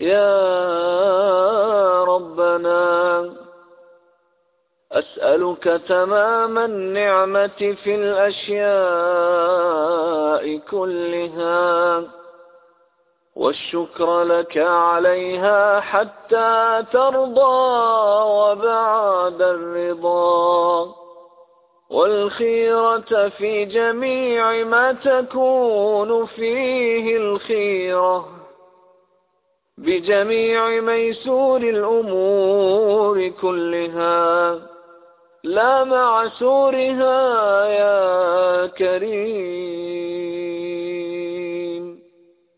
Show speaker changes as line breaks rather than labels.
يا ربنا أسألك تمام النعمة في الأشياء كلها والشكر لك عليها حتى ترضى وبعد الرضا والخيرة في جميع ما تكون فيه الخيرة. بجميع ميسور الأمور كلها. لا معسورها يا كريم.